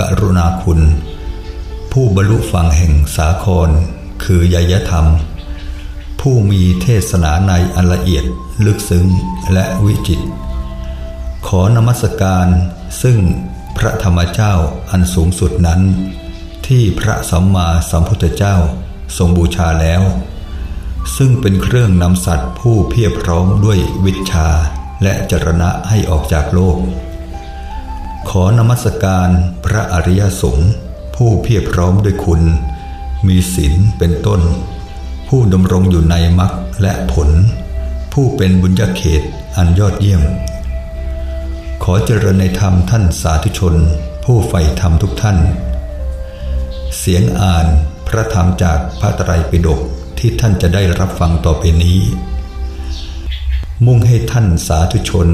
กรุณาคุณ ผู้บรรลุฝั่งแห่งสาคร คือยยธรรม ผู้มีเทศนาในอันละเอียดลึกซึ้งและวิจิต ขอนมัสการซึ่งพระธรรมเจ้าอันสูงสุดนั้น ที่พระสัมมาสัมพุทธเจ้าทรงบูชาแล้ว ซึ่งเป็นเครื่องนำสัตว์ผู้เพียบพร้อมด้วยวิชาและจรณะให้ออกจากโลก ขอนมัสการพระอริยสงฆ์ผู้เพียบพร้อมด้วยคุณ มีศีลเป็นต้น ผู้ดำรงอยู่ในมรรคและผล ผู้เป็นบุญญาเขตอันยอดเยี่ยม ขอเจริญในธรรมท่านสาธุชน ผู้ใฝ่ธรรมทุกท่าน เสียงอ่านพระธรรมจากพระไตรปิฎกที่ท่านจะได้รับฟังต่อไปนี้ มุ่งให้ท่านสาธุชน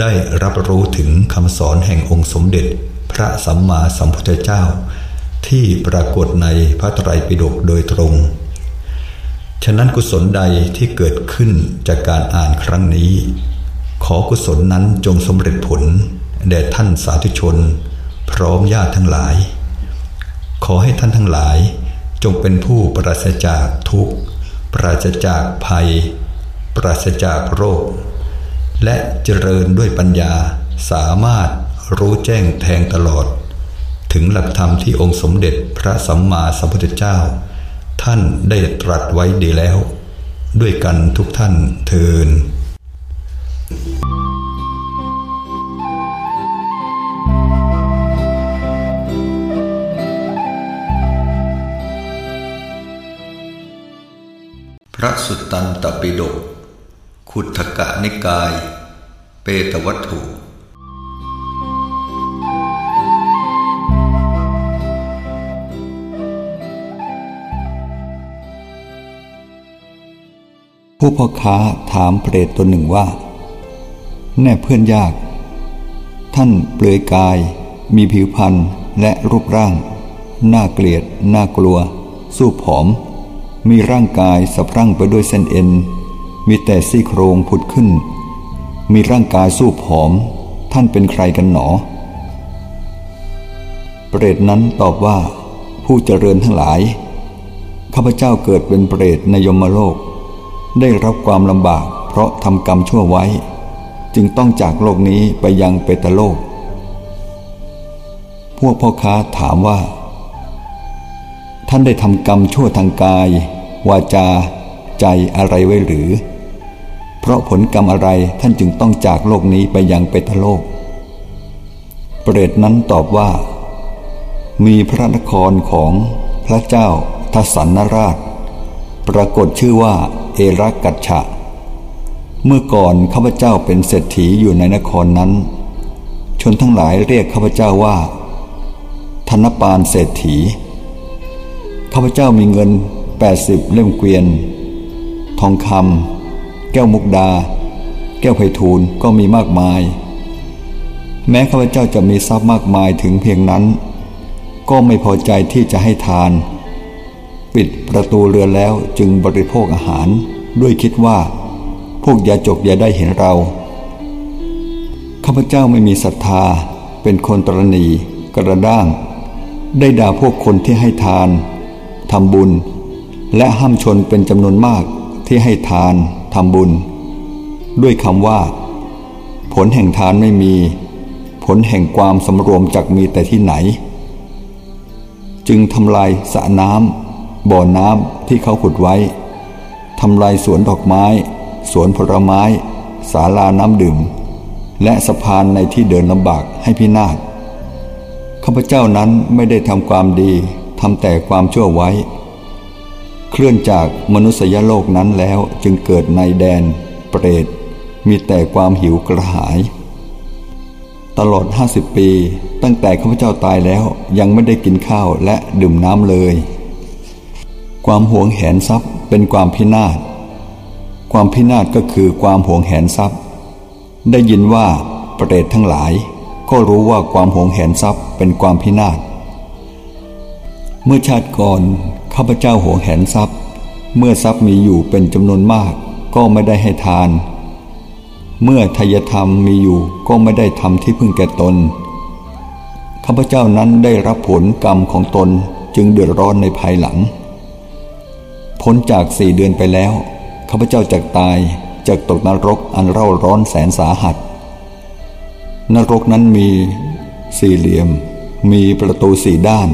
ได้รับรู้ถึงคำสอนแห่งองค์สมเด็จ พระสัมมาสัมพุทธเจ้า ที่ปรากฏในพระไตรปิฎกโดยตรง ฉะนั้นกุศลใดที่เกิดขึ้นจากการอ่านครั้งนี้ ขอกุศลนั้นจงสำเร็จผล แด่ท่านสาธุชน พร้อมญาติทั้งหลาย ขอให้ท่านทั้งหลายจงเป็นผู้ปราศจากทุกข์ ปราศจากภัย ปราศจากโรค และเจริญด้วยปัญญาสามารถรู้แจ้งแทงตลอด ถึงหลักธรรมที่องค์สมเด็จพระสัมมาสัมพุทธเจ้า ท่านได้ตรัสไว้ดีแล้ว ด้วยกันทุกท่านเทินพระสุตตันตปิฎก ขุทกะนิกาย เปตวัตถุ ผู้พ่อค้าถามเปรตตนหนึ่งว่า แน่เพื่อนยาก ท่านเปลือยกาย มีผิวพรรณและรูปร่าง น่าเกลียด น่ากลัว สู้ผอม มีร่างกายสะพรั่งไปด้วยเส้นเอ็น มีแต่ซี่โครงผุดขึ้น มีร่างกายสู้ผอม ท่านเป็นใครกันหนอ เปรตนั้นตอบว่า ผู้เจริญทั้งหลาย ข้าพเจ้าเกิดเป็นเปรตในยมโลก ได้รับความลำบากเพราะทำกรรมชั่วไว้ จึงต้องจากโลกนี้ไปยังเปตโลก พวกพ่อค้าถามว่า ท่านได้ทำกรรมชั่วทางกาย วาจา ใจอะไรไว้หรือ เพราะผลกรรมอะไรท่านจึงต้องจากโลกนี้ไปยังเปตโลก เปรตนั้นตอบว่า มีพระนครของพระเจ้าทสันนราช ปรากฏชื่อว่าเอรักกัจฉะเมื่อก่อนข้าพเจ้าเป็นเศรษฐีอยู่ในนครนั้น ชนทั้งหลายเรียกข้าพเจ้าว่า ธนปานเศรษฐี ข้าพเจ้ามีเงินแปดสิบเล่มเกวียน ทองคำ แก้วมุกดา แก้วไพฑูรย์ก็มีมากมาย แม้ข้าพเจ้าจะมีทรัพย์มากมายถึงเพียงนั้น ก็ไม่พอใจที่จะให้ทาน ปิดประตูเรือนแล้วจึงบริโภคอาหารด้วยคิดว่า พวกยาจกอย่าได้เห็นเราข้าพเจ้าไม่มีศรัทธาเป็นคนตรณีกระด้าง ได้ด่าพวกคนที่ให้ทานทำบุญ และห้ามชนเป็นจำนวนมากที่ให้ทาน ทำบุญ ด้วยคำว่า ผลแห่งทานไม่มี ผลแห่งความสำรวมจักมีแต่ที่ไหน จึงทำลายสระน้ำบ่อน้ำที่เขาขุดไว้ทำลายสวนดอกไม้ สวนผลไม้ ศาลาน้ำดื่ม และสะพานในที่เดินลำบากให้พินาศข้าพเจ้านั้นไม่ได้ทำความดีทำแต่ความชั่วไว้ เคลื่อนจากมนุษยโลกนั้นแล้วจึงเกิดในแดนเปรต มีแต่ความหิวกระหาย ตลอดห้าสิบปี ตั้งแต่ข้าพเจ้าตายแล้วยังไม่ได้กินข้าวและดื่มน้ำเลย ความหวงแหนทรัพย์เป็นความพินาศ ความพินาศก็คือความหวงแหนทรัพย์ ได้ยินว่าเปรตทั้งหลาย ก็รู้ว่าความหวงแหนทรัพย์เป็นความพินาศ เมื่อชาติก่อนข้าพเจ้าหวงแหนทรัพย์ เมื่อทรัพย์มีอยู่เป็นจำนวนมากก็ไม่ได้ให้ทาน เมื่อทายธรรมมีอยู่ก็ไม่ได้ทำที่พึ่งแก่ตนข้าพเจ้านั้นได้รับผลกรรมของตนจึงเดือดร้อนในภายหลัง พ้นจากสี่เดือนไปแล้วข้าพเจ้าจะตายจากตกนรกอันเร่าร้อนแสนสาหัส นรกนั้นมีสี่เหลี่ยม มีประตูสี่ด้าน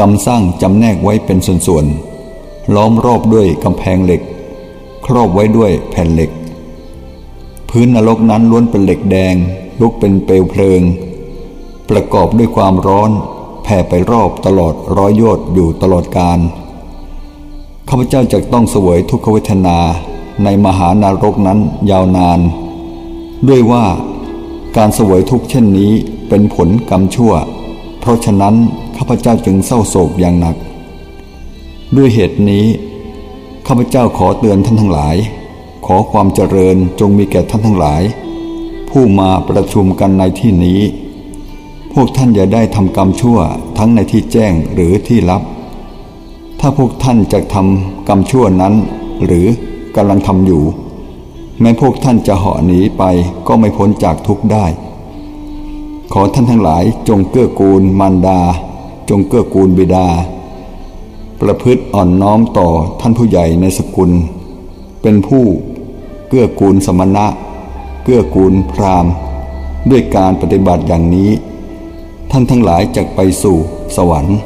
กำสร้างจำแนกไว้เป็นส่วนๆ ล้อมรอบด้วยกำแพงเหล็ก ครอบไว้ด้วยแผ่นเหล็ก พื้นนรกนั้นล้วนเป็นเหล็กแดง ลุกเป็นเปลวเพลิง ประกอบด้วยความร้อนแผ่ไปรอบตลอดร้อยโยชน์อยู่ตลอดกาลข้าพเจ้าจะต้องเสวยทุกขเวทนาในมหานารกนั้นยาวนาน ด้วยว่าการเสวยทุกเช่นนี้เป็นผลกรรมชั่ว เพราะฉะนั้น ข้าพเจ้าจึงเศร้าโศกอย่างหนัก ด้วยเหตุนี้ ข้าพเจ้าขอเตือนท่านทั้งหลาย ขอความเจริญจงมีแก่ท่านทั้งหลาย ผู้มาประชุมกันในที่นี้ พวกท่านอย่าได้ทำกรรมชั่วทั้งในที่แจ้งหรือที่ลับ ถ้าพวกท่านจะทำกรรมชั่วนั้น หรือกำลังทำอยู่ แม้พวกท่านจะเหาะหนีไปก็ไม่พ้นจากทุกข์ได้ขอท่านทั้งหลายจงเกื้อกูลมารดา จงเกื้อกูลบิดา ประพฤติอ่อนน้อมต่อท่านผู้ใหญ่ในสกุล เป็นผู้เกื้อกูลสมณะ เกื้อกูลพรามด้วยการปฏิบัติอย่างนี้ ท่านทั้งหลายจะไปสู่สวรรค์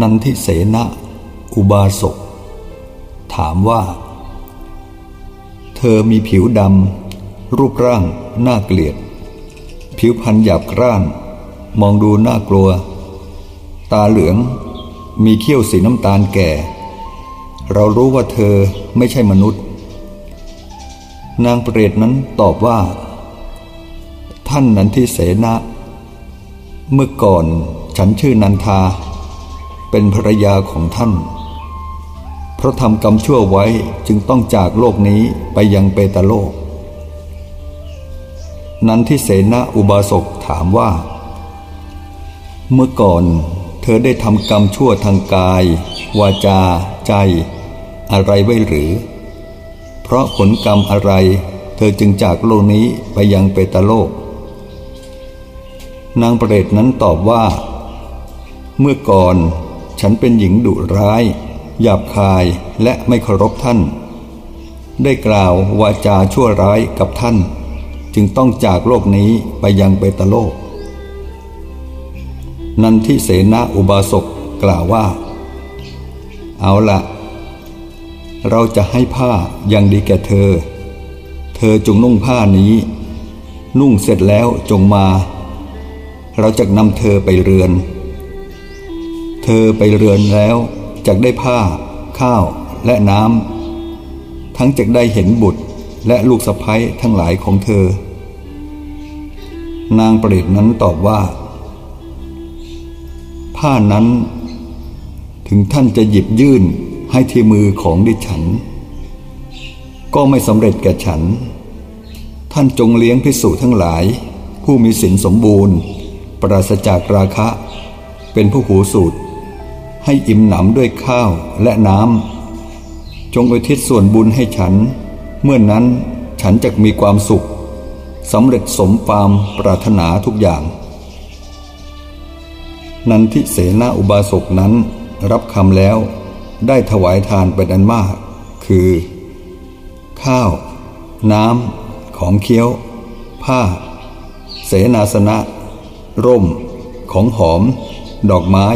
นันทิเสนะอุบาสก ถามว่า อมีผิวดำ รูปร่าง น่าเกลียด ผิวพรรณหยาบกร้าน มองดูน่ากลัว ตาเหลือง มีเขี้ยวสีน้ำตาลแก่ เรารู้ว่าเธอไม่ใช่มนุษย์ นางเปรตนั้นตอบว่า ท่านนันทิเสนะ เมื่อก่อนฉันชื่อนันทา เป็นภรรยาของท่าน ราะทำกรรมชั่วไว้จึงต้องจากโลกนี้ไปยังเปตโลก นันทิเสนาอุบาสกถามว่า เมื่อก่อนเธอได้ทำกรรมชั่วทางกาย วาจา ใจ อะไรไว้หรือ เพราะผลกรรมอะไร เธอจึงจากโลกนี้ไปยังเปตโลก นางเปรตนั้นตอบว่า เมื่อก่อนฉันเป็นหญิงดุร้าย หยาบคายและไม่เคารพท่าน ได้กล่าววาจาชั่วร้ายกับท่าน จึงต้องจากโลกนี้ไปยังเบตโลก นันทิเสนาอุบาสกกล่าวว่า เอาละเราจะให้ผ้ายังดีแก่เธอ เธอจงนุ่งผ้านี้ นุ่งเสร็จแล้วจงมา เราจะนำเธอไปเรือน เธอไปเรือนแล้ว จะได้ผ้า ข้าวและน้ำทั้งจะได้เห็นบุตรและลูกสะพ้ยทั้งหลายของเธอ นางประดิษนั้นตอบว่า ผ้านั้น ถึงท่านจะหยิบยื่นให้ที่มือของดิฉัน ก็ไม่สำเร็จแก่ฉัน ท่านจงเลี้ยงพิสูจทั้งหลาย ผู้มีศีลสมบูรณ์ ปราศจากราคะ เป็นผู้หูสูตร ให้อิ่มหนำด้วยข้าวและน้ำ จงอุทิศส่วนบุญให้ฉัน เมื่อนนั้นฉันจะมีความสุขสำเร็จสมความปรารถนาทุกอย่าง นันทิเสนาอุบาสกนั้นรับคำแล้วได้ถวายทานเป็นอันมาก คือ ข้าว น้ำ ของเคี้ยว ผ้า เสนาสนะ ร่ม ของหอม ดอกไม้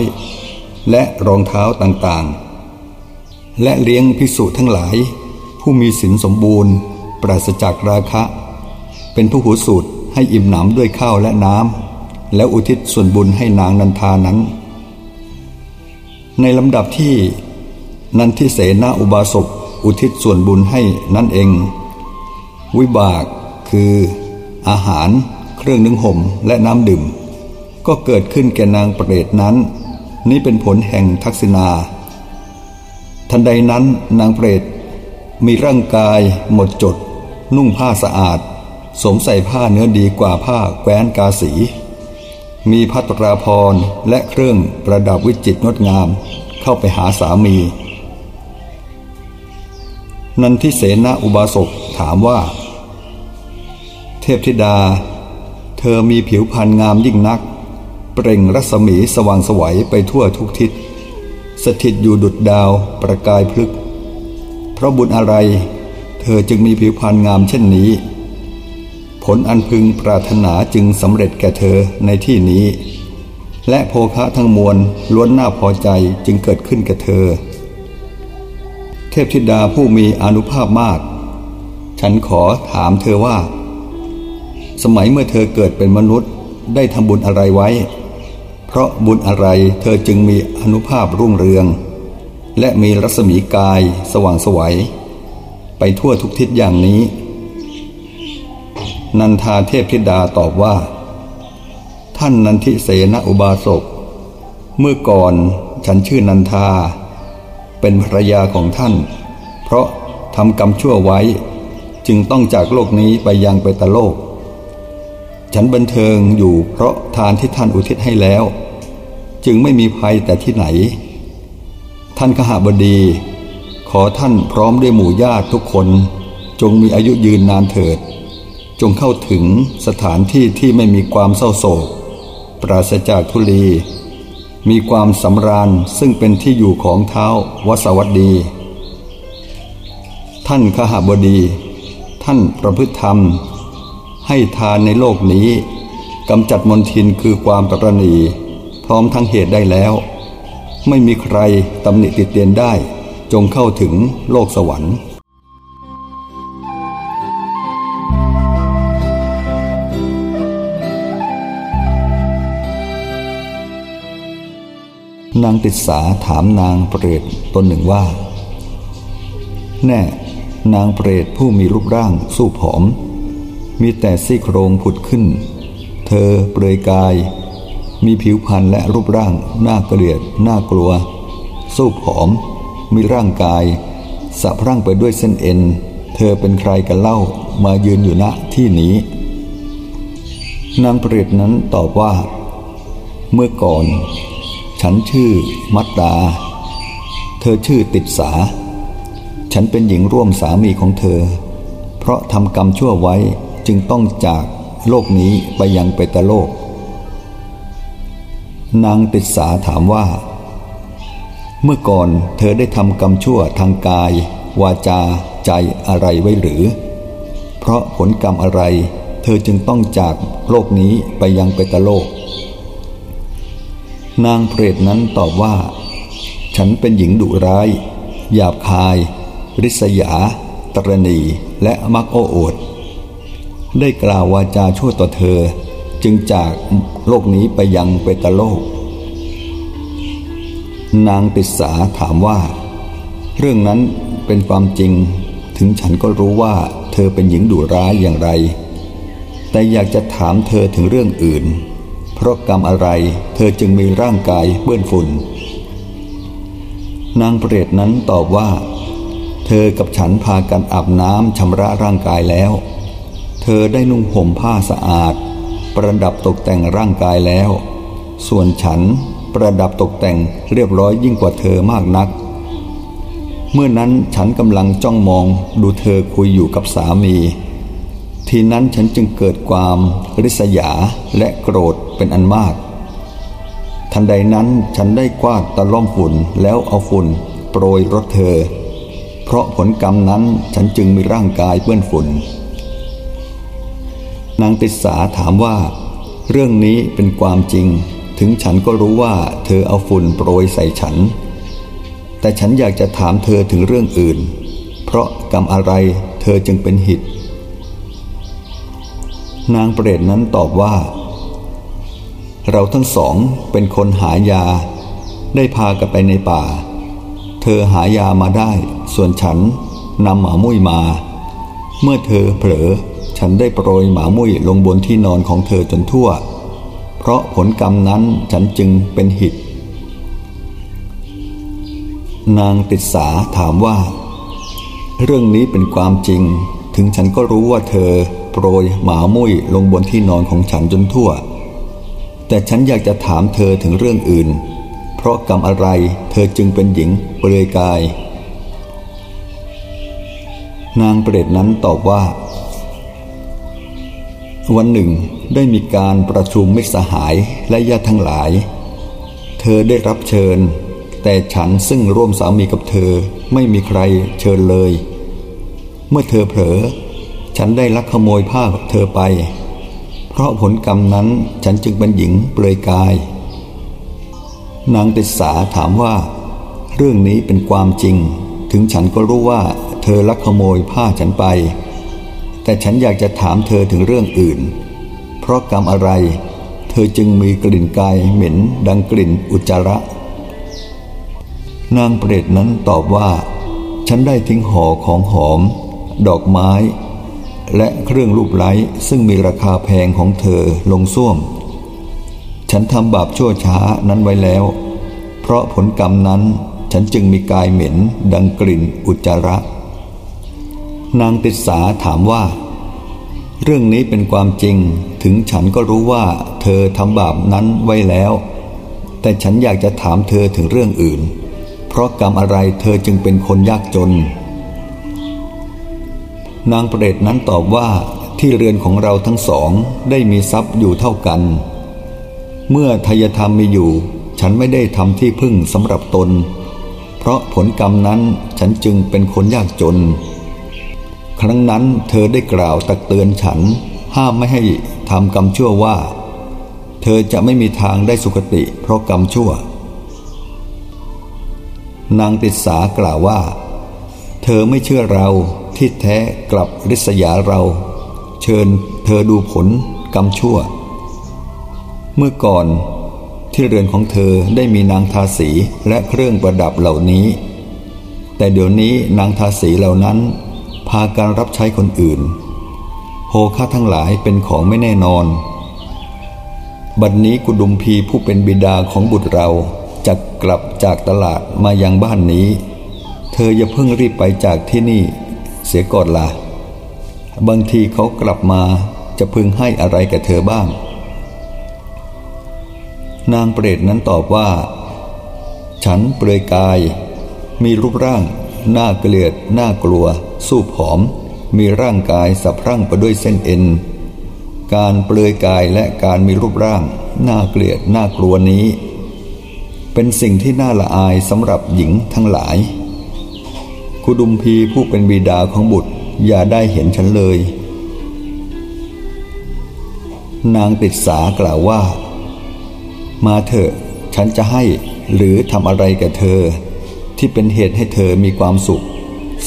และรองเท้าต่างๆ และเลี้ยงภิกษุทั้งหลาย ผู้มีศีลสมบูรณ์ ปราศจากราคะ เป็นผู้หูสูตรให้อิ่มหนำด้วยข้าวและน้ำแล้วอุทิศส่วนบุญให้นางนันทานั้น ในลำดับที่นันทิเสนาอุบาสกอุทิศส่วนบุญให้นั่นเอง วิบากคืออาหาร เครื่องนึ่งห่มและน้ำดื่ม ก็เกิดขึ้นแก่นางประเดชนั้น นี้เป็นผลแห่งทักษิณา ทันใดนั้นนางเปรตมีร่างกายหมดจด นุ่งผ้าสะอาด สวมใส่ผ้าเนื้อดีกว่าผ้าแคว้นกาสี มีพัตราพรและเครื่องประดับวิจิตรงดงาม เข้าไปหาสามี นันทิเสนาอุบาสกถามว่า เทพธิดา เธอมีผิวพรรณงามยิ่งนัก เปล่งรัศมีสว่างสวัยไปทั่วทุกทิศ สถิตอยู่ดุดดาวประกายพลึก เพราะบุญอะไร เธอจึงมีผิวพรรณงามเช่นนี้ ผลอันพึงปรารถนาจึงสำเร็จแก่เธอในที่นี้ และโภคะทั้งมวลล้วนน่าพอใจจึงเกิดขึ้นแก่เธอ เทพธิดาผู้มีอนุภาพมาก ฉันขอถามเธอว่า สมัยเมื่อเธอเกิดเป็นมนุษย์ได้ทำบุญอะไรไว้ เพราะบุญอะไรเธอจึงมีอนุภาพรุ่งเรือง และมีรัศมีกายสว่างสวัยไปทั่วทุกทิศอย่างนี้ นันทาเทพธิดาตอบว่า ท่านนันทิเสนอุบาสก เมื่อก่อนฉันชื่อนันทา เป็นภรรยาของท่าน เพราะทำกรรมชั่วไว้จึงต้องจากโลกนี้ไปยังไปตะโลก ฉันบันเทิงอยู่เพราะทานที่ท่านอุทิศให้แล้ว จึงไม่มีภัยแต่ที่ไหน ท่านขหบดี ขอท่านพร้อมด้วยหมู่ญาติทุกคน จงมีอายุยืนนานเถิด จงเข้าถึงสถานที่ที่ไม่มีความเศร้าโศก ปราศจากทุลี มีความสำราญซึ่งเป็นที่อยู่ของเท้าวสวัสดี ท่านขหบดี ท่านประพฤติธรรม ให้ทานในโลกนี้กำจัดมนทินคือความตรณี พร้อมทั้งเหตุได้แล้ว ไม่มีใครตำหนิติเตียนได้ จงเข้าถึงโลกสวรรค์นางติดสาถามนางเปรตตนหนึ่งว่า แน่ นางเปรตผู้มีรูปร่างสู้ผอม มีแต่ซี่โครงผุดขึ้น เธอเปลือยกาย มีผิวพรรณและรูปร่างน่าเกลียดน่ากลัว สู้ผอม มีร่างกาย สะพรั่งไปด้วยเส้นเอ็น เธอเป็นใครกันเล่ามายืนอยู่ณที่นี้ นางเปรตนั้นตอบว่า เมื่อก่อน ฉันชื่อมัตตา เธอชื่อติดสา ฉันเป็นหญิงร่วมสามีของเธอ เพราะทำกรรมชั่วไว้ จึงต้องจากโลกนี้ไปยังไปตโลก นางติดสาถามว่า เมื่อก่อนเธอได้ทำกรรมชั่วทางกาย วาจาใจอะไรไว้หรือ เพราะผลกรรมอะไร เธอจึงต้องจากโลกนี้ไปยังไปตโลก นางเปรตนั้นตอบว่า ฉันเป็นหญิงดุร้าย หยาบคาย ริษยา ตรณี และมักโอ้อวด ได้กล่าววาจาชั่วต่อเธอ จึงจากโลกนี้ไปยังไปตโลก นางติสาถามว่า เรื่องนั้นเป็นความจริง ถึงฉันก็รู้ว่าเธอเป็นหญิงดุร้ายอย่างไร แต่อยากจะถามเธอถึงเรื่องอื่น เพราะกรรมอะไรเธอจึงมีร่างกายเปื้อนฝุ่น นางเปรตนั้นตอบว่า เธอกับฉันพากันอาบน้ำชำระร่างกายแล้ว อได้นุ่งห่มผ้าสะอาด ประดับตกแต่งร่างกายแล้ว ส่วนฉันประดับตกแต่งเรียบร้อยยิ่งกว่าเธอมากนัก เมื่อนั้นฉันกำลังจ้องมองดูเธอคุยอยู่กับสามี ทีนั้นฉันจึงเกิดความริษยาและโกรธเป็นอันมาก ทันใดนั้นฉันได้กวาดตะล่อมฝุ่นแล้วเอาฝุ่นโปรยรถเธอ เพราะผลกรรมนั้นฉันจึงมีร่างกายเปื้อนฝุ่น นางติสาถามว่า เรื่องนี้เป็นความจริง ถึงฉันก็รู้ว่าเธอเอาฝุ่นโปรยใส่ฉัน แต่ฉันอยากจะถามเธอถึงเรื่องอื่น เพราะกรรมอะไรเธอจึงเป็นหิต นางเปรตนั้นตอบว่า เราทั้งสองเป็นคนหายา ได้พากันไปในป่า เธอหายามาได้ ส่วนฉันนำหมามุ้ยมา เมื่อเธอเผลอ ฉันได้โปรยหมามุ้ยลงบนที่นอนของเธอจนทั่ว เพราะผลกรรมนั้นฉันจึงเป็นหิต นางติดสาถามว่า เรื่องนี้เป็นความจริง ถึงฉันก็รู้ว่าเธอโปรยหมามุ้ยลงบนที่นอนของฉันจนทั่ว แต่ฉันอยากจะถามเธอถึงเรื่องอื่น เพราะกรรมอะไรเธอจึงเป็นหญิงเปลือยกาย นางเปรตนั้นตอบว่า วันหนึ่งได้มีการประชุมมิตรสหายและญาติทั้งหลาย เธอได้รับเชิญ แต่ฉันซึ่งร่วมสามีกับเธอไม่มีใครเชิญเลย เมื่อเธอเผลอ ฉันได้ลักขโมยผ้าเธอไป เพราะผลกรรมนั้นฉันจึงเป็นหญิงเปลือยกาย นางติสาถามว่า เรื่องนี้เป็นความจริง ถึงฉันก็รู้ว่าเธอลักขโมยผ้าฉันไป แต่ฉันอยากจะถามเธอถึงเรื่องอื่น เพราะกรรมอะไร เธอจึงมีกลิ่นกายเหม็นดังกลิ่นอุจจาระ นางเปรตนั้นตอบว่า ฉันได้ทิ้งห่อของหอม ดอกไม้ และเครื่องรูปไล้ซึ่งมีราคาแพงของเธอลงส้วม ฉันทำบาปชั่วช้านั้นไว้แล้ว เพราะผลกรรมนั้นฉันจึงมีกายเหม็นดังกลิ่นอุจจาระ นางติสาถามว่า เรื่องนี้เป็นความจริง ถึงฉันก็รู้ว่าเธอทำบาปนั้นไว้แล้ว แต่ฉันอยากจะถามเธอถึงเรื่องอื่น เพราะกรรมอะไรเธอจึงเป็นคนยากจน นางเปรตนั้นตอบว่าที่เรือนของเราทั้งสองได้มีทรัพย์อยู่เท่ากัน เมื่อทายธรรมมีอยู่ ฉันไม่ได้ทำที่พึ่งสำหรับตน เพราะผลกรรมนั้นฉันจึงเป็นคนยากจน ครั้งนั้นเธอได้กล่าวตักเตือนฉัน ห้ามไม่ให้ทำกรรมชั่วว่า เธอจะไม่มีทางได้สุคติเพราะกรรมชั่ว นางติสากล่าวว่า เธอไม่เชื่อเราที่แท้กลับริษยาเรา เชิญเธอดูผลกรรมชั่ว เมื่อก่อนที่เรือนของเธอได้มีนางทาสีและเครื่องประดับเหล่านี้ แต่เดี๋ยวนี้นางทาสีเหล่านั้น พาการรับใช้คนอื่น โหค่าทั้งหลายเป็นของไม่แน่นอน บัดนนี้กุดุมพีผู้เป็นบิดาของบุตรเราจะกลับจากตลาดมายังบ้านนี้ เธออย่าเพิ่งรีบไปจากที่นี่ เสียก่อนละ่ะ บางทีเขากลับมาจะพึงให้อะไรแก่เธอบ้าง นางเปรตนั้นตอบว่า ฉันเปลือยกาย มีรูปร่าง น่าเกลียด น่ากลัว สู้ผอม มีร่างกายสับพรั่งไปด้วยเส้นเอ็น การเปลือยกายและการมีรูปร่าง น่าเกลียดน่ากลัวนี้ เป็นสิ่งที่น่าละอายสำหรับหญิงทั้งหลาย คุดุมพีผู้เป็นบิดาของบุตรอย่าได้เห็นฉันเลย นางติดสากล่าวว่า มาเถอะฉันจะให้หรือทำอะไรแก่เธอ ที่เป็นเหตุให้เธอมีความสุข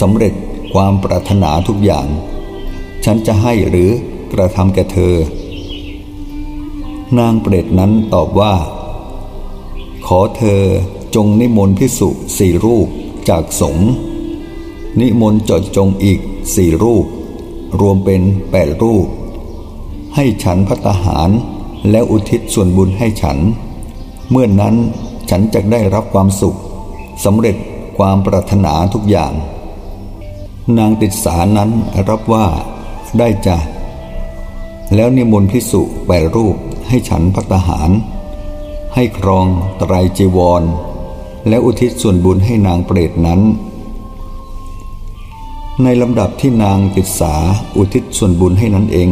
สำเร็จ ความปรารถนาทุกอย่าง ฉันจะให้หรือกระทำแก่เธอ นางเปรตนั้นตอบว่า ขอเธอจงนิมนต์พิสุสี่รูปจากสงฆ์นิมนต์จดจงอีกสี่รูป รวมเป็นแปดรูป ให้ฉันพัตหารแล้วอุทิศส่วนบุญให้ฉัน เมื่อนนั้นฉันจะได้รับความสุขสำเร็จความปรารถนาทุกอย่าง นางติดสานั้นรับว่าได้จ้ะแล้วนิมนต์พิสุแปดรูปให้ฉันพัตหาร ให้ครองไตรจีวร แล้วอุทิศส่วนบุญให้นางเปรตนั้น ในลำดับที่นางติดสาอุทิศส่วนบุญให้นั้นเอง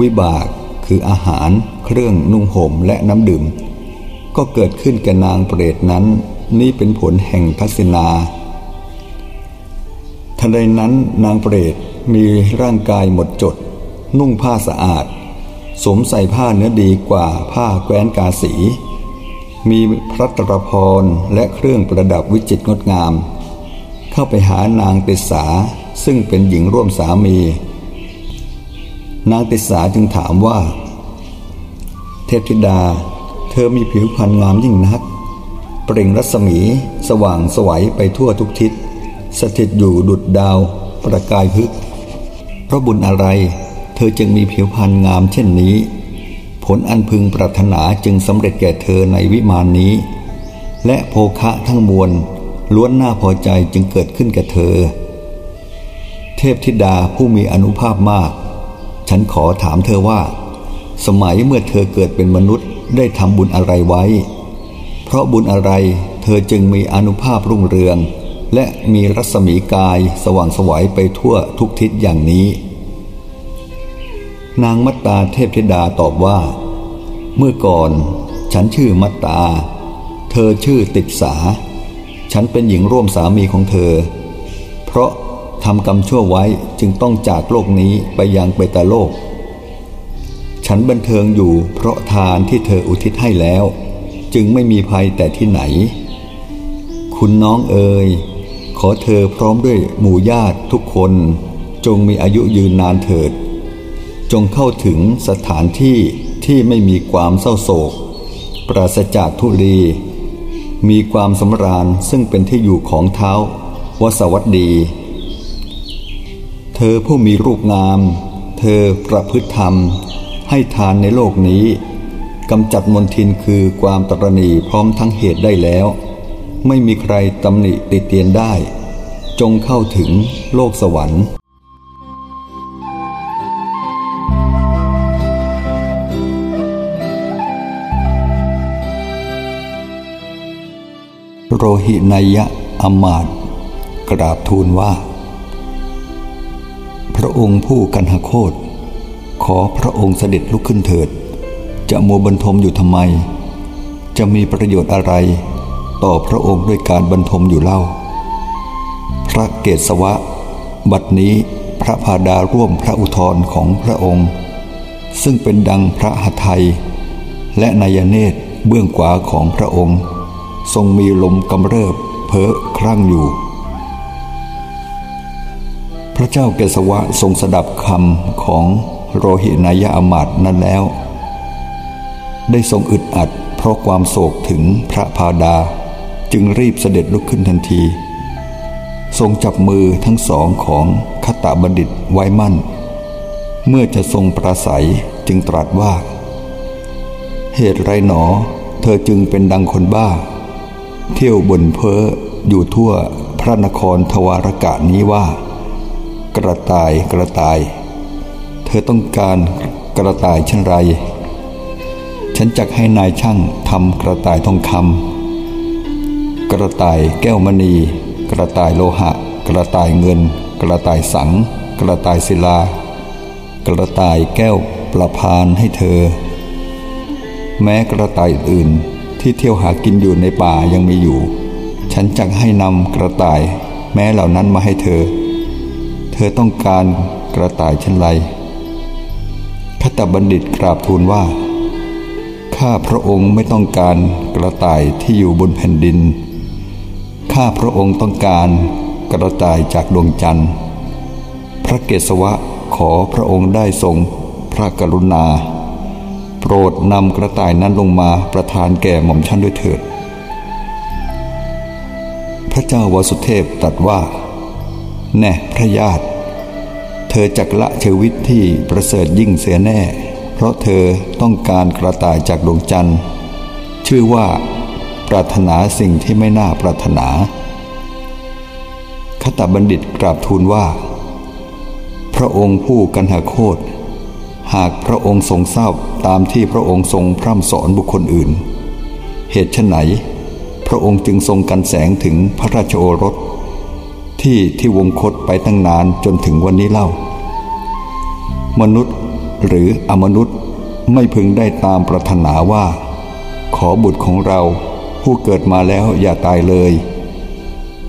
วิบากคืออาหาร เครื่องนุ่งห่มและน้ำดื่ม ก็เกิดขึ้นแก่นางเปรตนั้น นี่เป็นผลแห่งทัศนา ทันใดนั้นนางเปรตมีร่างกายหมดจด นุ่งผ้าสะอาด สวมใส่ผ้าเนื้อดีกว่าผ้าแคว้นกาสี มีพระตรพรและเครื่องประดับวิจิตรงดงาม เข้าไปหานางติสาซึ่งเป็นหญิงร่วมสามี นางติสาจึงถามว่า เทพธิดา เธอมีผิวพรรณงามยิ่งนัก เปล่งรัศมีสว่างสวัยไปทั่วทุกทิศ สถิตอยู่ดุดดาวประกายพึก เพราะบุญอะไร เธอจึงมีผิวพรรณงามเช่นนี้ ผลอันพึงปรารถนาจึงสำเร็จแก่เธอในวิมานนี้ และโภคะทั้งมวลล้วนน่าพอใจจึงเกิดขึ้นแกับเธอ เทพธิดาผู้มีอนุภาพมาก ฉันขอถามเธอว่า สมัยเมื่อเธอเกิดเป็นมนุษย์ได้ทำบุญอะไรไว้ เพราะบุญอะไรเธอจึงมีอนุภาพรุ่งเรือง และมีรัศมีกายสว่างสวัยไปทั่วทุกทิศอย่างนี้ นางมัตตาเทพธิดาตอบว่า เมื่อก่อนฉันชื่อมัตตา เธอชื่อติดสา ฉันเป็นหญิงร่วมสามีของเธอ เพราะทำกรรมชั่วไว้จึงต้องจากโลกนี้ไปยังเปตาโลก ฉันบันเทิงอยู่เพราะทานที่เธออุทิศให้แล้ว จึงไม่มีภัยแต่ที่ไหน คุณน้องเอ๋ย ขอเธอพร้อมด้วยหมู่ญาติทุกคน จงมีอายุยืนนานเถิด จงเข้าถึงสถานที่ที่ไม่มีความเศร้าโศก ปราศจากทุลี มีความสำราญซึ่งเป็นที่อยู่ของเท้าวสวัสดี เธอผู้มีรูปงาม เธอประพฤติธรรม ให้ทานในโลกนี้กำจัดมนทินคือความตรณีพร้อมทั้งเหตุได้แล้ว ไม่มีใครตำหนิติเตียนได้ จงเข้าถึงโลกสวรรค์ โรหินายะอมาตกราบทูลว่า พระองค์ผู้กันหโคตขอพระองค์เสด็จลุกขึ้นเถิด จะโมบรรทมอยู่ทำไม จะมีประโยชน์อะไร ต่อพระองค์ด้วยการบรรทมอยู่เล่า พระเกศวะ บัดนี้พระพาดาร่วมพระอุทธรของพระองค์ ซึ่งเป็นดังพระหัตถยและนายเนตรเบื้องขวาของพระองค์ ทรงมีลมกำเริบเพอครั่งอยู่ พระเจ้าเกศวะทรงสดับคำของโรหินายะอมาตนั้นแล้ว ได้ทรงอึดอัดเพราะความโศกถึงพระพาดา จึงรีบเสด็จลุกขึ้นทันที ทรงจับมือทั้งสองของขตาบัณฑิตไว้มั่น เมื่อจะทรงประสัยจึงตรัสว่า เหตุไรหนอ เธอจึงเป็นดังคนบ้า เที่ยวบนเพ้ออยู่ทั่วพระนครทวารกะนี้ว่า กระต่ายกระต่าย เธอต้องการกระต่ายเช่นไร ฉันจักให้นายช่างทำกระต่ายทองคำ กระต่ายแก้วมณี กระต่ายโลหะ กระต่ายเงิน กระต่ายสัง กระต่ายศิลา กระต่ายแก้วประพานให้เธอ แม้กระต่ายอื่นที่เที่ยวหากินอยู่ในป่ายังมีอยู่ ฉันจักให้นำกระต่ายแม้เหล่านั้นมาให้เธอ เธอต้องการกระต่ายเช่นไรขตบัณฑิตกราบทูลว่า ข้าพระองค์ไม่ต้องการกระต่ายที่อยู่บนแผ่นดิน ข้าพระองค์ต้องการกระต่ายจากดวงจันทร์ พระเกศวะขอพระองค์ได้ทรงพระกรุณา โปรดนำกระต่ายนั้นลงมาประทานแก่หม่อมชั้นด้วยเถิด พระเจ้าวสุเทพตรัสว่า แน่พระญาติ เธอจักละชีวิตที่ประเสริฐยิ่งเสียแน่ เพราะเธอต้องการกระต่ายจากดวงจันทร์ ชื่อว่า ปรารถนาสิ่งที่ไม่น่าปรารถนาขตบัณฑิตกราบทูลว่า พระองค์ผู้กันหาโคตหากพระองค์ทรงทราบตามที่พระองค์ทรงพร่ำสอนบุคคลอื่น เหตุไฉนพระองค์จึงทรงกันแสงถึงพระราชโอรส ที่ที่วงคตไปตั้งนานจนถึงวันนี้เล่า มนุษย์หรืออมนุษย์ไม่พึงได้ตามปรารถนาว่า ขอบุตรของเรา ผู้เกิดมาแล้วอย่าตายเลย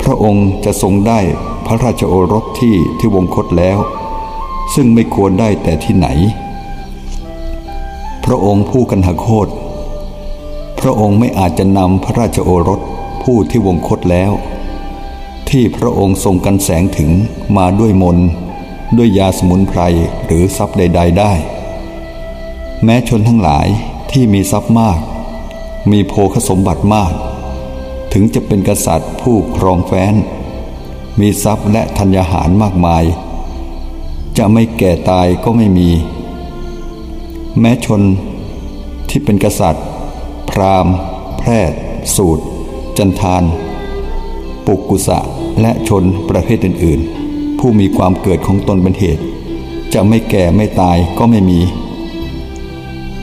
พระองค์จะทรงได้พระราชโอรสที่ที่วงคตแล้ว ซึ่งไม่ควรได้แต่ที่ไหน พระองค์ผู้กันหโคตพระองค์ไม่อาจจะนำพระราชโอรสผู้ที่วงคตแล้ว ที่พระองค์ทรงกันแสงถึงมาด้วยมน ด้วยยาสมุนไพรหรือทรัพย์ใด ๆ ได้ แม้ชนทั้งหลายที่มีทรัพย์มาก มีโภคสมบัติมาก ถึงจะเป็นกษัตริย์ผู้ครองแฟ้น มีทรัพย์และธัญญาหารมากมาย จะไม่แก่ตายก็ไม่มี แม้ชนที่เป็นกษัตริย์ พราหมณ์ แพทย์ สูตร จันทาน ปุกุสะและชนประเภทอื่น ๆ ผู้มีความเกิดของตนเป็นเหตุจจะไม่แก่ไม่ตายก็ไม่มี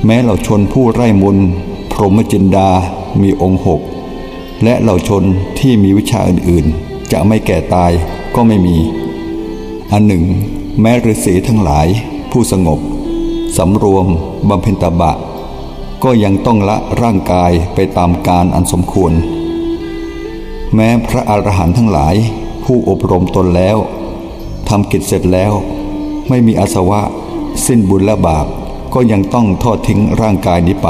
แม้เหล่าชนผู้ไร้มน พรหมจินดามีองค์หกและเหล่าชนที่มีวิชาอื่นๆ จะไม่แก่ตายก็ไม่มี อันหนึ่ง แม้ฤาษีทั้งหลายผู้สงบสำรวมบำเพ็ญตบะ ก็ยังต้องละร่างกายไปตามการอันสมควร แม้พระอรหันต์ทั้งหลายผู้อบรมตนแล้วทำกิจเสร็จแล้ว ไม่มีอาสวะ สิ้นบุญและบาปก็ยังต้องทอดทิ้งร่างกายนี้ไป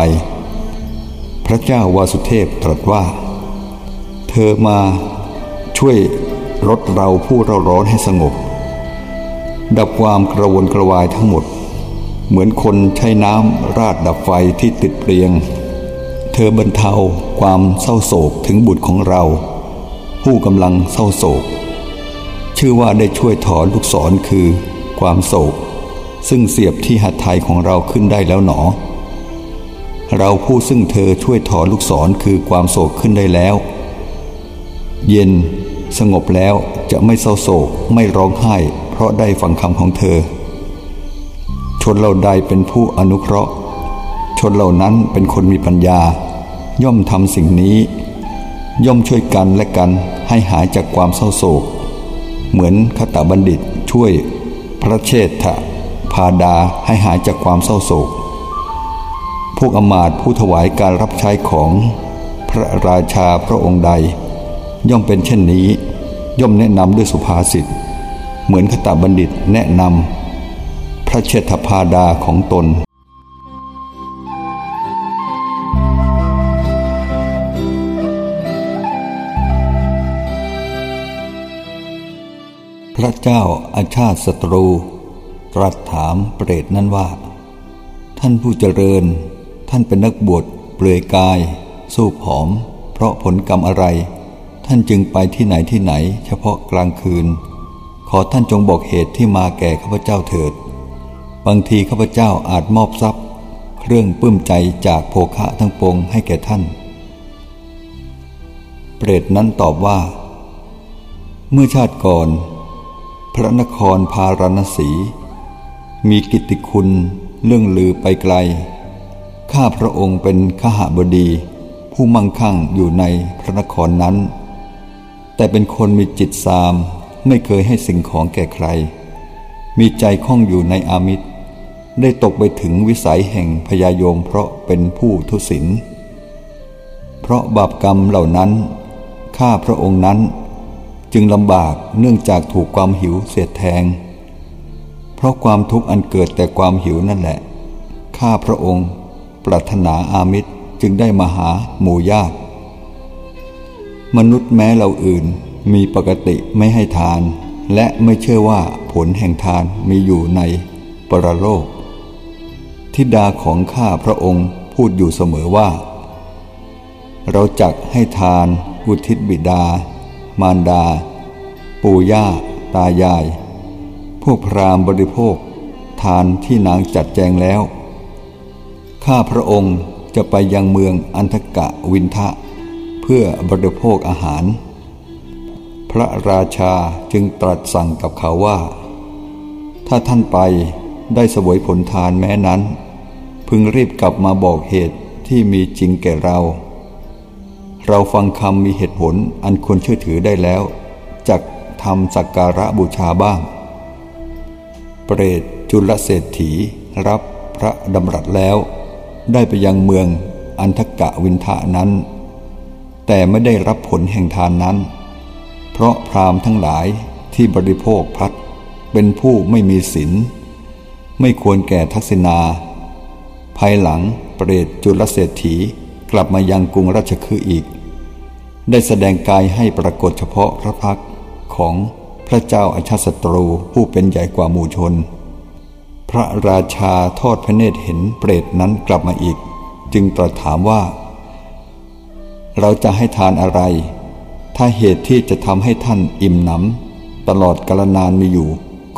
พระเจ้าวาสุเทพตรัสว่า เธอมาช่วยลดเราผู้เราร้อนให้สงบ ดับความกระวนกระวายทั้งหมด เหมือนคนใช้น้ำราดดับไฟที่ติดเปลียง เธอบรรเทาความเศร้าโศกถึงบุตรของเรา ผู้กำลังเศร้าโศก ชื่อว่าได้ช่วยถอนลูกศรคือความโศก ซึ่งเสียบที่หัตถ์ของเราขึ้นได้แล้วหนอ เราผู้ซึ่งเธอช่วยถอนลูกศรคือความโศกขึ้นได้แล้ว เย็นสงบแล้วจะไม่เศร้าโศกไม่ร้องไห้ เพราะได้ฟังคำของเธอ ชนเราใดเป็นผู้อนุเคราะห์ ชนเหล่านั้นเป็นคนมีปัญญา ย่อมทำสิ่งนี้ ย่อมช่วยกันและกันให้หายจากความเศร้าโศก เหมือนขตบัณฑิตช่วยพระเชษฐพาดาให้หายจากความเศร้าโศก พวกอมาตผู้ถวายการรับใช้ของพระราชาพระองค์ใด ย่อมเป็นเช่นนี้ ย่อมแนะนำด้วยสุภาษิตเหมือนขตบัณฑิตแนะนำพระเชษฐพาดาของตนพระเจ้าอาชาติศัตรู ตรัสถามเปรตนั้นว่า ท่านผู้เจริญ ท่านเป็นนักบวชเปลือยกาย สู้ผอม เพราะผลกรรมอะไร ท่านจึงไปที่ไหนที่ไหน เฉพาะกลางคืน ขอท่านจงบอกเหตุที่มาแก่ข้าพเจ้าเถิด บางทีข้าพเจ้าอาจมอบทรัพย์ เครื่องปลื้มใจจากโภคะทั้งปวงให้แก่ท่าน เปรตนั้นตอบว่า เมื่อชาติก่อน พระนครพาราณสี มีกิตติคุณเรื่องลือไปไกล ข้าพระองค์เป็นขหบดี ผู้มั่งคั่งอยู่ในพระนครนั้น แต่เป็นคนมีจิตสามไม่เคยให้สิ่งของแก่ใคร มีใจคล้องอยู่ในอามิตร ได้ตกไปถึงวิสัยแห่งพยายมเพราะเป็นผู้ทุศิลเพราะบาปกรรมเหล่านั้น ข้าพระองค์นั้น จึงลำบากเนื่องจากถูกความหิวเสียดแทง เพราะความทุกข์อันเกิดแต่ความหิวนั่นแหละ ข้าพระองค์ ปรารถนาอามิตรจึงได้มาหาหมู่ญาติ มนุษย์แม้เราอื่นมีปกติไม่ให้ทาน และไม่เชื่อว่าผลแห่งทานมีอยู่ในปรโลก ทิดาของข้าพระองค์พูดอยู่เสมอว่า เราจักให้ทาน อุทิศบิดา มารดา ปู่ย่า ตายาย พวกพรามบริโภค ทานที่นางจัดแจงแล้ว ข้าพระองค์จะไปยังเมืองอันทกะวินทะ เพื่อบริโภคอาหาร พระราชาจึงตรัสสั่งกับเขาว่า ถ้าท่านไปได้สวยผลทานแม้นั้น พึงรีบกลับมาบอกเหตุที่มีจริงแก่เรา เราฟังคำมีเหตุผลอันควรเชื่อถือได้แล้วจักทำสักการะบูชาบ้าง เปรตจุลเศรษฐีรับพระดำรัสแล้ว ได้ไปยังเมืองอันทกะวินทะนั้น แต่ไม่ได้รับผลแห่งทานนั้น เพราะพราหมณ์ทั้งหลายที่บริโภคพัดเป็นผู้ไม่มีศีลไม่ควรแก่ทักษิณา ภายหลังเปรตจุลเศรษฐีกลับมายังกรุงราชคฤห์อีก ได้แสดงกายให้ปรากฏเฉพาะพระพักของพระเจ้าอาชาติศัตรูผู้เป็นใหญ่กว่าหมู่ชน ระราชาทอดพระเนตรเห็นเปรตนั้นกลับมาอีก จึงตรัสถามว่า เราจะให้ทานอะไร ถ้าเหตุที่จะทำให้ท่านอิ่มหนำตลอดกาลนานมีอยู่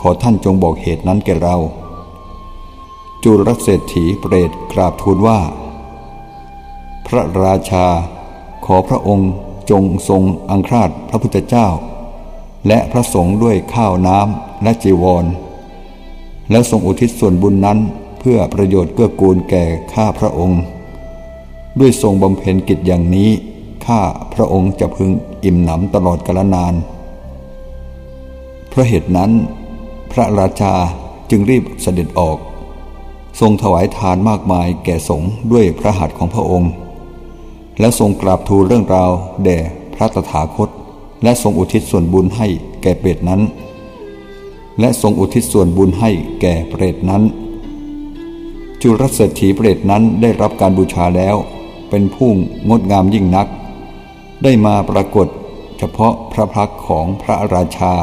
ขอท่านจงบอกเหตุนั้นแก่เรา จุลเศรษฐีเปรตกราบทูลว่า พระราชา ขอพระองค์จงทรงอังคราดพระพุทธเจ้า และพระสงฆ์ด้วยข้าวน้ำและจีวร แล้วทรงอุทิศส่วนบุญนั้นเพื่อประโยชน์เกื้อกูลแก่ข้าพระองค์ ด้วยทรงบำเพ็ญกิจอย่างนี้ ข้าพระองค์จะพึงอิ่มหนำตลอดกาลนาน เพราะเหตุนั้น พระราชาจึงรีบเสด็จออก ทรงถวายทานมากมายแก่สงฆ์ด้วยพระหัตถ์ของพระองค์ และทรงกราบทูลเรื่องราวแด่พระตถาคต และทรงอุทิศส่วนบุญให้แก่เปรตนั้น และทรงอุทิศส่วนบุญให้แก่เปรตนั้น จุลเศรษฐีเปรตนั้นได้รับการบูชาแล้ว เป็นผู้งดงามยิ่งนัก ได้มาปรากฏเฉพาะพระพักของพระราชา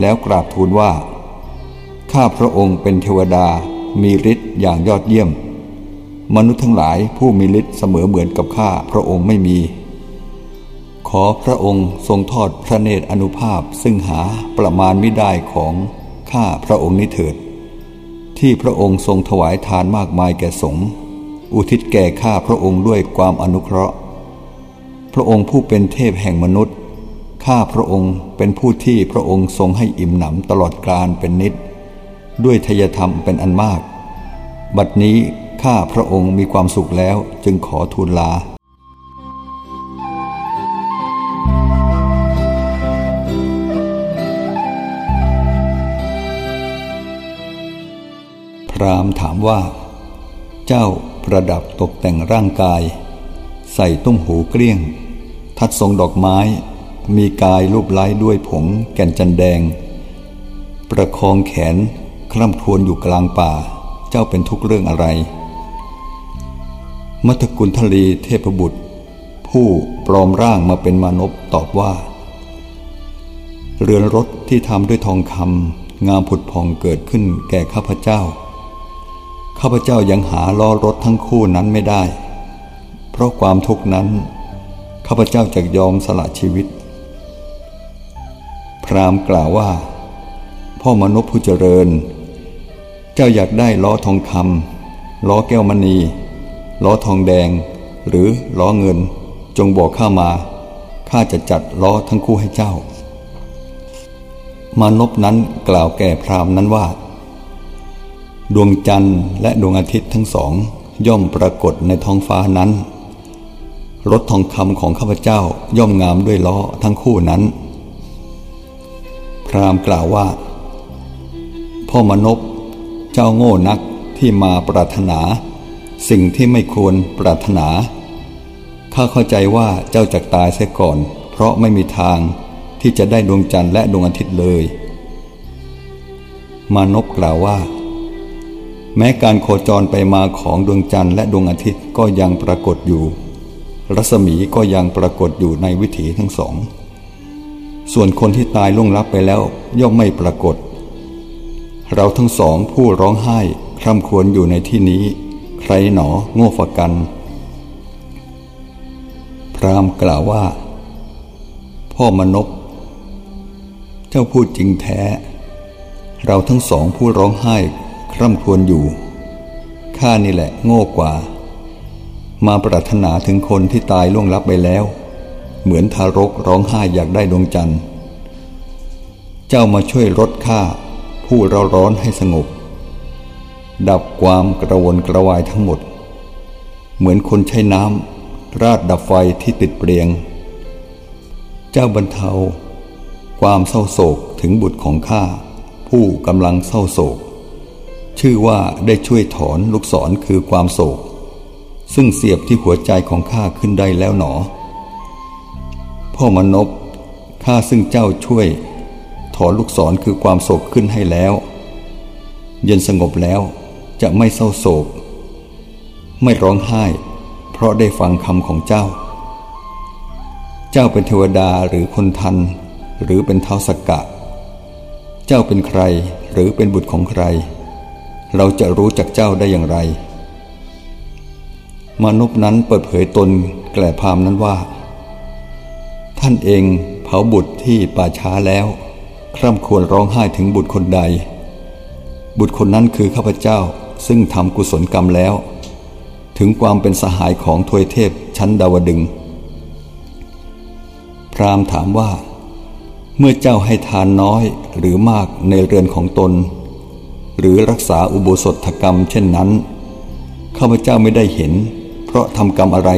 แล้วกราบทูลว่า ข้าพระองค์เป็นเทวดามีฤทธิ์อย่างยอดเยี่ยม มนุษย์ทั้งหลายผู้มีฤทธิ์เสมอเหมือนกับข้าพระองค์ไม่มี ขอพระองค์ทรงทอดพระเนตรอนุภาพซึ่งหาประมาณไม่ได้ของ ข้าพระองค์นี้เถิด ที่พระองค์ทรงถวายทานมากมายแก่สงฆ์อุทิศแก่ข้าพระองค์ด้วยความอนุเคราะห์ พระองค์ผู้เป็นเทพแห่งมนุษย์ข้าพระองค์เป็นผู้ที่พระองค์ทรงให้อิ่มหนำตลอดกาลเป็นนิด ด้วยทยธรรมเป็นอันมาก บัดนี้ข้าพระองค์มีความสุขแล้วจึงขอทูลลา รามถามว่า เจ้าประดับตกแต่งร่างกาย ใส่ตุ้มหูเกลี้ยง ทัดทรงดอกไม้ มีกายรูปไล้ด้วยผงแก่นจันแดง ประคองแขนคร่ำครวญอยู่กลางป่า เจ้าเป็นทุกเรื่องอะไร มัทกุลทลีเทพบุตร ผู้ปลอมร่างมาเป็นมานพตอบว่า เรือนรถที่ทำด้วยทองคำงามผุดพองเกิดขึ้นแก่ข้าพเจ้า ข้าพเจ้ายังหาล้อรถทั้งคู่นั้นไม่ได้ เพราะความทุกข์นั้น ข้าพเจ้าจะยอมสละชีวิต พราหม์กล่าวว่า พ่อมนุษย์ผู้เจริญ เจ้าอยากได้ล้อทองคำล้อแก้วมณี ล้อทองแดง หรือล้อเงิน จงบอกข้ามาข้าจะจัดล้อทั้งคู่ให้เจ้ามานพนั้นกล่าวแก่พราหมนั้นว่า ดวงจันทร์และดวงอาทิตย์ทั้งสอง ย่อมปรากฏในท้องฟ้านั้น รถทองคำของข้าพเจ้าย่อมงามด้วยล้อทั้งคู่นั้น พรามกล่าวว่า พ่อมนพเจ้าโง่นักที่มาปรารถนา สิ่งที่ไม่ควรปรารถนาข้าเข้าใจว่าเจ้าจะตายเสียก่อน เพราะไม่มีทางที่จะได้ดวงจันทร์และดวงอาทิตย์เลย มานพกล่าวว่า แม้การโคจรไปมาของดวงจันทร์และดวงอาทิตย์ก็ยังปรากฏอยู่ รัศมีก็ยังปรากฏอยู่ในวิถีทั้งสอง ส่วนคนที่ตายล่วงลับไปแล้วย่อมไม่ปรากฏ เราทั้งสองผู้ร้องไห้คร่ำครวญอยู่ในที่นี้ ใครหนอโง่ฝกัน พรามกล่าวว่า พ่อมนพเจ้าพูดจริงแท้ เราทั้งสองผู้ร้องไห้ คร่ำครวญอยู่ข้านี่แหละโง่กว่า มาปรารถนาถึงคนที่ตายล่วงลับไปแล้ว เหมือนทารกร้องไห้อยากได้ดวงจันทร์ เจ้ามาช่วยลดข้าผู้เราร้อนให้สงบ ดับความกระวนกระวายทั้งหมด เหมือนคนใช้น้ำราดดับไฟที่ติดเปลียง เจ้าบรรเทา ความเศร้าโศกถึงบุตรของข้าผู้กำลังเศร้าโศก ชื่อว่าได้ช่วยถอนลูกศรคือความโศก ซึ่งเสียบที่หัวใจของข้าขึ้นได้แล้วหนอ พ่อมนพข้าซึ่งเจ้าช่วย ถอนลูกศรคือความโศกขึ้นให้แล้ว เย็นสงบแล้วจะไม่เศร้าโศก ไม่ร้องไห้ เพราะได้ฟังคำของเจ้า เจ้าเป็นเทวดาหรือคนทัน หรือเป็นเท้าสกกะ เจ้าเป็นใครหรือเป็นบุตรของใคร เราจะรู้จักเจ้าได้อย่างไร มนุษย์นั้นเปิดเผยตนแกล่พามนั้นว่า ท่านเองเผาบุตรที่ป่าช้าแล้ว คร่ำควญร้องไห้ถึงบุตรคนใด บุตรคนนั้นคือข้าพเจ้าซึ่งทำกุศลกรรมแล้ว ถึงความเป็นสหายของทวยเทพชั้นดาวดึง พรามถามว่า เมื่อเจ้าให้ทานน้อยหรือมากในเรือนของตน หรือรักษาอุโบสถกรรมเช่นนั้นข้าพเจ้าไม่ได้เห็น เพราะทำกรรมอะไร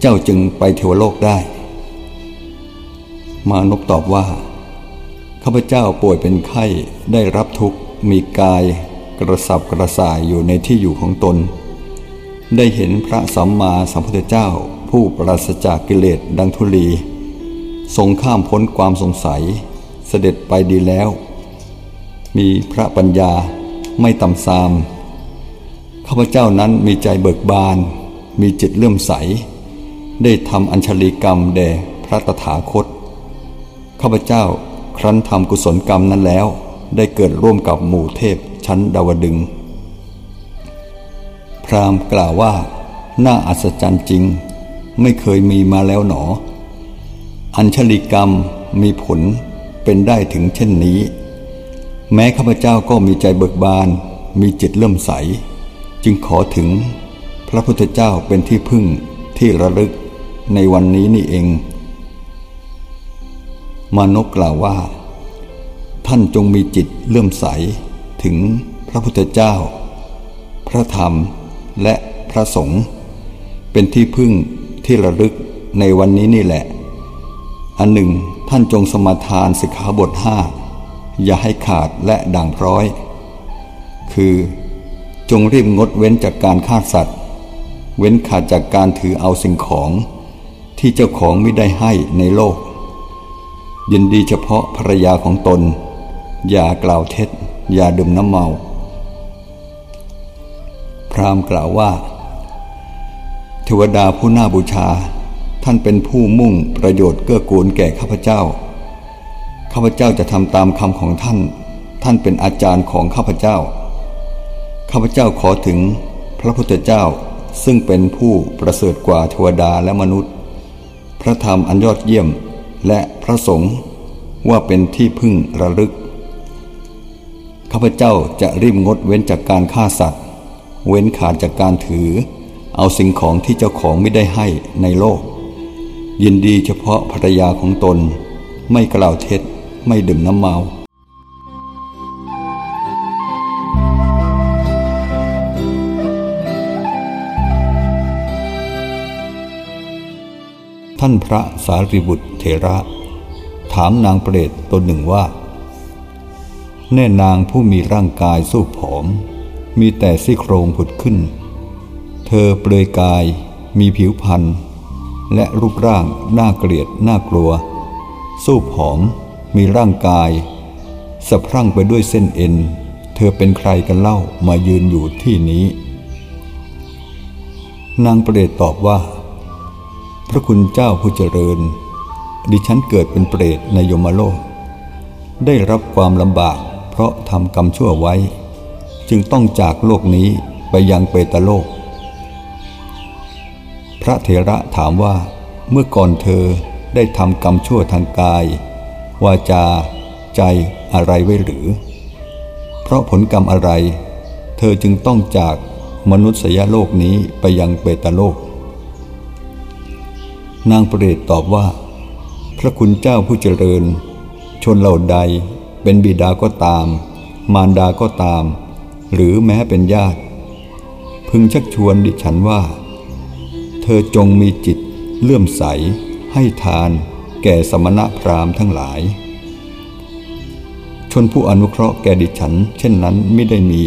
เจ้าจึงไปเทวโลกได้ มานพตอบว่าข้าพเจ้าป่วยเป็นไข้ได้รับทุกข์มีกายกระสับกระส่ายอยู่ในที่อยู่ของตน ได้เห็นพระสัมมาสัมพุทธเจ้าผู้ปราศจากกิเลสดังทุลี ทรงข้ามพ้นความสงสัย เสด็จไปดีแล้ว มีพระปัญญาไม่ต่ำซามข้าพเจ้านั้นมีใจเบิกบาน มีจิตเลื่อมใส ได้ทำอัญชลีกรรมแด่พระตถาคตข้าพเจ้าครั้นทำกุศลกรรมนั้นแล้ว ได้เกิดร่วมกับหมู่เทพชั้นดาวดึง พราหมณ์กล่าวว่า น่าอัศจรรย์จริง ไม่เคยมีมาแล้วหนอ อัญชลีกรรมมีผลเป็นได้ถึงเช่นนี้ แม้ข้าพเจ้าก็มีใจเบิกบาน มีจิตเลื่มใส จึงขอถึงพระพุทธเจ้าเป็นที่พึ่งที่ระลึกในวันนี้นี่เอง มานกกล่าวว่า ท่านจงมีจิตเลื่อมใสถึงพระพุทธเจ้า พระธรรมและพระสงฆ์เป็นที่พึ่งที่ระลึกในวันนี้นี่แหละ อันหนึ่งท่านจงสมาทานสิกขาบทห้า อย่าให้ขาดและด่างพร้อย คือจงรีบงดเว้นจากการฆ่าสัตว์ เว้นขาดจากการถือเอาสิ่งของ ที่เจ้าของไม่ได้ให้ในโลก ยินดีเฉพาะภรรยาของตน อย่ากล่าวเท็จ อย่าดื่มน้ำเมา พราหมณ์กล่าวว่า เทวดาผู้น่าบูชาท่านเป็นผู้มุ่งประโยชน์เกื้อกูลแก่ข้าพเจ้า ข้าพเจ้าจะทำตามคำของท่าน ท่านเป็นอาจารย์ของข้าพเจ้า ข้าพเจ้าขอถึงพระพุทธเจ้าซึ่งเป็นผู้ประเสริฐกว่าเทวดาและมนุษย์ พระธรรมอันยอดเยี่ยมและพระสงฆ์ว่าเป็นที่พึ่งระลึก ข้าพเจ้าจะรีบงดเว้นจากการฆ่าสัตว์ เว้นขาดจากการถือ เอาสิ่งของที่เจ้าของไม่ได้ให้ในโลก ยินดีเฉพาะภรรยาของตนไม่กล่าวเท็จ ไม่ดื่มน้ำเมาท่านพระสารีบุตรเถระ ถามนางเปรตตนหนึ่งว่า แน่นางผู้มีร่างกายสู้ผอม มีแต่ซี่โครงผุดขึ้น เธอเปลือยกายมีผิวพรรณและรูปร่างน่าเกลียดน่ากลัว สู้ผอม มีร่างกายสะพรั่งไปด้วยเส้นเอ็น เธอเป็นใครกันเล่ามายืนอยู่ที่นี้ นางเปรตตอบว่า พระคุณเจ้าผู้เจริญ ดิฉันเกิดเป็นเปรตในยมโลก ได้รับความลำบากเพราะทำกรรมชั่วไว้ จึงต้องจากโลกนี้ไปยังเปตโลก พระเถระถามว่าเมื่อก่อนเธอได้ทำกรรมชั่วทางกาย วาจา ใจอะไรไว้หรือ เพราะผลกรรมอะไร เธอจึงต้องจากมนุษยโลกนี้ไปยังเปตโลก นางเปรตตอบว่า พระคุณเจ้าผู้เจริญ ชนเหล่าใดเป็นบิดาก็ตาม มารดาก็ตาม หรือแม้เป็นญาติ พึงชักชวนดิฉันว่า เธอจงมีจิตเลื่อมใสให้ทาน แก่สมณะพราหมณ์ทั้งหลาย ชนผู้อนุเคราะห์แก่ดิฉัน เช่นนั้นไม่ได้มี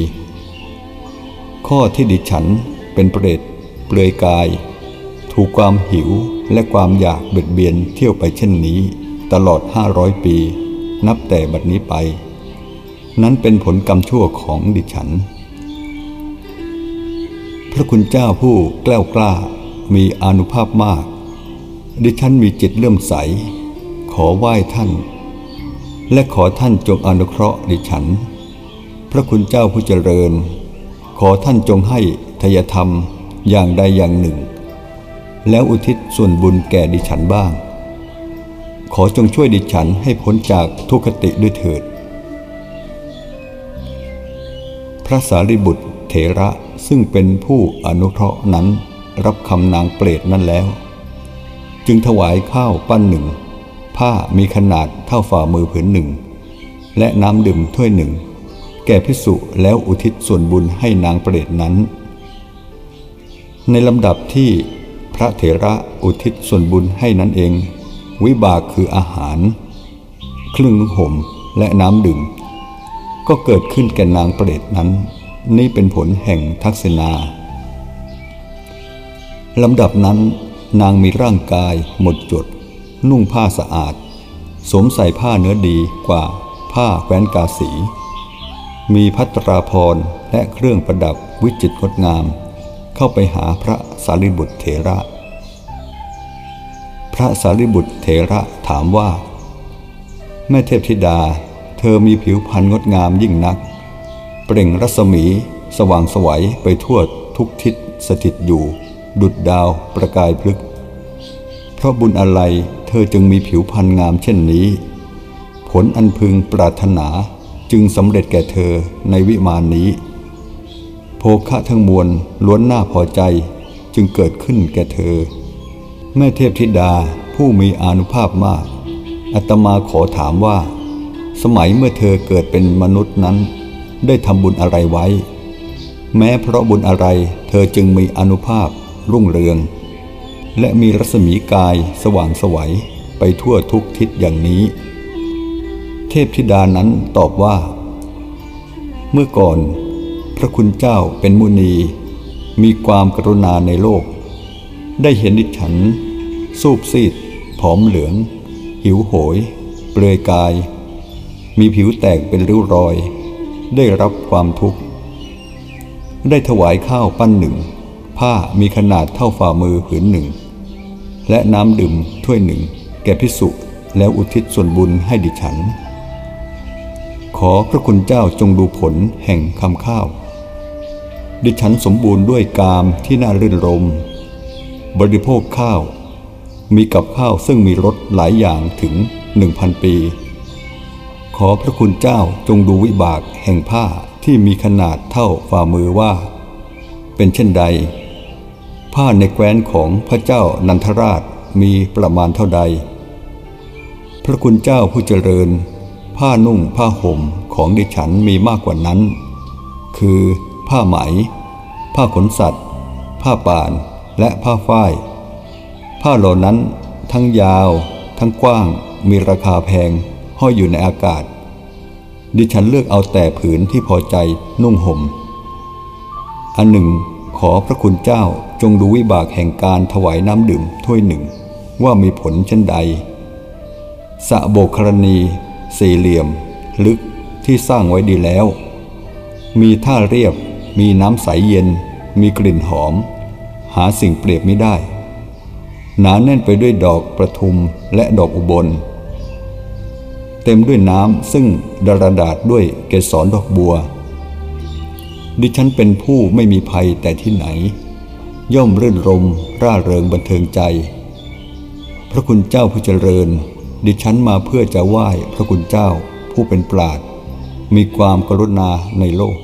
ข้อที่ดิฉันเป็นเปรตเปลือยกาย ถูกความหิวและความอยากเบียดเบียนเที่ยวไปเช่นนี้ ตลอดห้าร้อยปี นับแต่บัดนี้ไป นั้นเป็นผลกรรมชั่วของดิฉัน พระคุณเจ้าผู้แกล้วกล้ามีอนุภาพมาก ดิฉันมีจิตเลื่อมใส ขอไหว้ท่าน และขอท่านจงอนุเคราะห์ดิฉัน พระคุณเจ้าผู้เจริญ ขอท่านจงให้ทยธรรมอย่างใดอย่างหนึ่ง แล้วอุทิศส่วนบุญแก่ดิฉันบ้าง ขอจงช่วยดิฉันให้พ้นจากทุกขติด้วยเถิด พระสารีบุตรเถระซึ่งเป็นผู้อนุเคราะห์นั้นรับคำนางเปรตนั้นแล้ว จึงถวายข้าวปั้นหนึ่ง ผ้ามีขนาดเท่าฝ่ามือผืนหนึ่ง และน้ำดื่มถ้วยหนึ่ง แก่พิสุแล้วอุทิศส่วนบุญให้นางเปรตนั้น ในลำดับที่พระเถระอุทิศส่วนบุญให้นั้นเอง วิบากคืออาหาร เครื่องนุ่งห่มและน้ำดื่ม ก็เกิดขึ้นแก่นางเปรตนั้น นี่เป็นผลแห่งทักษิณาลำดับนั้น นางมีร่างกายหมดจด นุ่งผ้าสะอาด สวมใส่ผ้าเนื้อดีกว่าผ้าแคว้นกาสี มีพัตราพรและเครื่องประดับวิจิตรงดงาม เข้าไปหาพระสารีบุตรเถระ พระสารีบุตรเถระถามว่า แม่เทพธิดา เธอมีผิวพรรณงดงามยิ่งนัก เปล่งรัศมีสว่างสวัยไปทั่วทุกทิศสถิตอยู่ ดุดดาวประกายพลึก เพราะบุญอะไรเธอจึงมีผิวพรรณงามเช่นนี้ ผลอันพึงปรารถนาจึงสำเร็จแก่เธอในวิมานนี้ โภคะทั้งมวลล้วนหน้าพอใจจึงเกิดขึ้นแก่เธอ แม่เทพธิดาผู้มีอานุภาพมาก อัตมาขอถามว่า สมัยเมื่อเธอเกิดเป็นมนุษย์นั้น ได้ทำบุญอะไรไว้ แม้เพราะบุญอะไรเธอจึงมีอนุภาพ รุ่งเรือง และมีรัศมีกายสว่างสวัยไปทั่วทุกทิศอย่างนี้ เทพธิดานั้นตอบว่า เมื่อก่อน พระคุณเจ้าเป็นมุนีมีความกรุณาในโลก ได้เห็นดิฉัน สูบซีด ผอมเหลือง หิวโหย เปลือยกาย มีผิวแตกเป็นริ้วรอย ได้รับความทุกข์ ได้ถวายข้าวปั้นหนึ่ง ผ้ามีขนาดเท่าฝ่ามือผืนหนึ่ง และน้ำดื่มถ้วยหนึ่ง แก่พิสุแล้วอุทิศส่วนบุญให้ดิฉัน ขอพระคุณเจ้าจงดูผลแห่งคำข้าว ดิฉันสมบูรณ์ด้วยกามที่น่ารื่นรม บริโภคข้าว มีกับข้าวซึ่งมีรสหลายอย่างถึงหนึ่งพันปี ขอพระคุณเจ้าจงดูวิบากแห่งผ้าที่มีขนาดเท่าฝ่ามือว่า เป็นเช่นใด ผ้าในแคว้นของพระเจ้านันทราชมีประมาณเท่าใด พระคุณเจ้าผู้เจริญ ผ้านุ่งผ้าห่มของดิฉันมีมากกว่านั้น คือผ้าไหม ผ้าขนสัตว์ ผ้าป่านและผ้าฝ้าย ผ้าเหล่านั้นทั้งยาว ทั้งกว้าง มีราคาแพงห้อยอยู่ในอากาศ ดิฉันเลือกเอาแต่ผืนที่พอใจนุ่งห่มอันหนึ่งขอพระคุณเจ้า จงดูวิบากแห่งการถวายน้ำดื่มถ้วยหนึ่ง ว่ามีผลเช่นใดสะโบกครณี สี่เหลี่ยม ลึกที่สร้างไว้ดีแล้ว มีท่าเรียบ มีน้ำใสเย็น มีกลิ่นหอม หาสิ่งเปรียบไม่ได้ หนาแน่นไปด้วยดอกประทุมและดอกอุบล เต็มด้วยน้ำซึ่งดารดาษด้วยเกสรดอกบัว ดิฉันเป็นผู้ไม่มีภัยแต่ที่ไหน ย่อมรื่นรมร่าเริงบันเทิงใจ พระคุณเจ้าผู้เจริญ ดิฉันมาเพื่อจะไหว้พระคุณเจ้าผู้เป็นปราดมีความกรุณาในโลก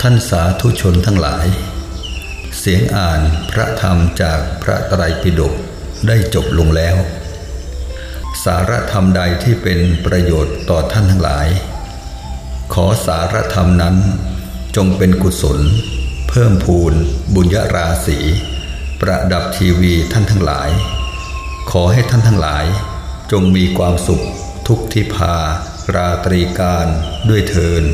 ท่านสาธุชนทั้งหลาย เสียงอ่านพระธรรมจากพระไตรปิฎก ได้จบลงแล้ว สารธรรมใดที่เป็นประโยชน์ต่อท่านทั้งหลาย ขอสารธรรมนั้นจงเป็นกุศล เพิ่มพูนบุญญาราศีประดับทีวีท่านทั้งหลาย ขอให้ท่านทั้งหลาย จงมีความสุขทุกทิพาราตรีการด้วยเทิน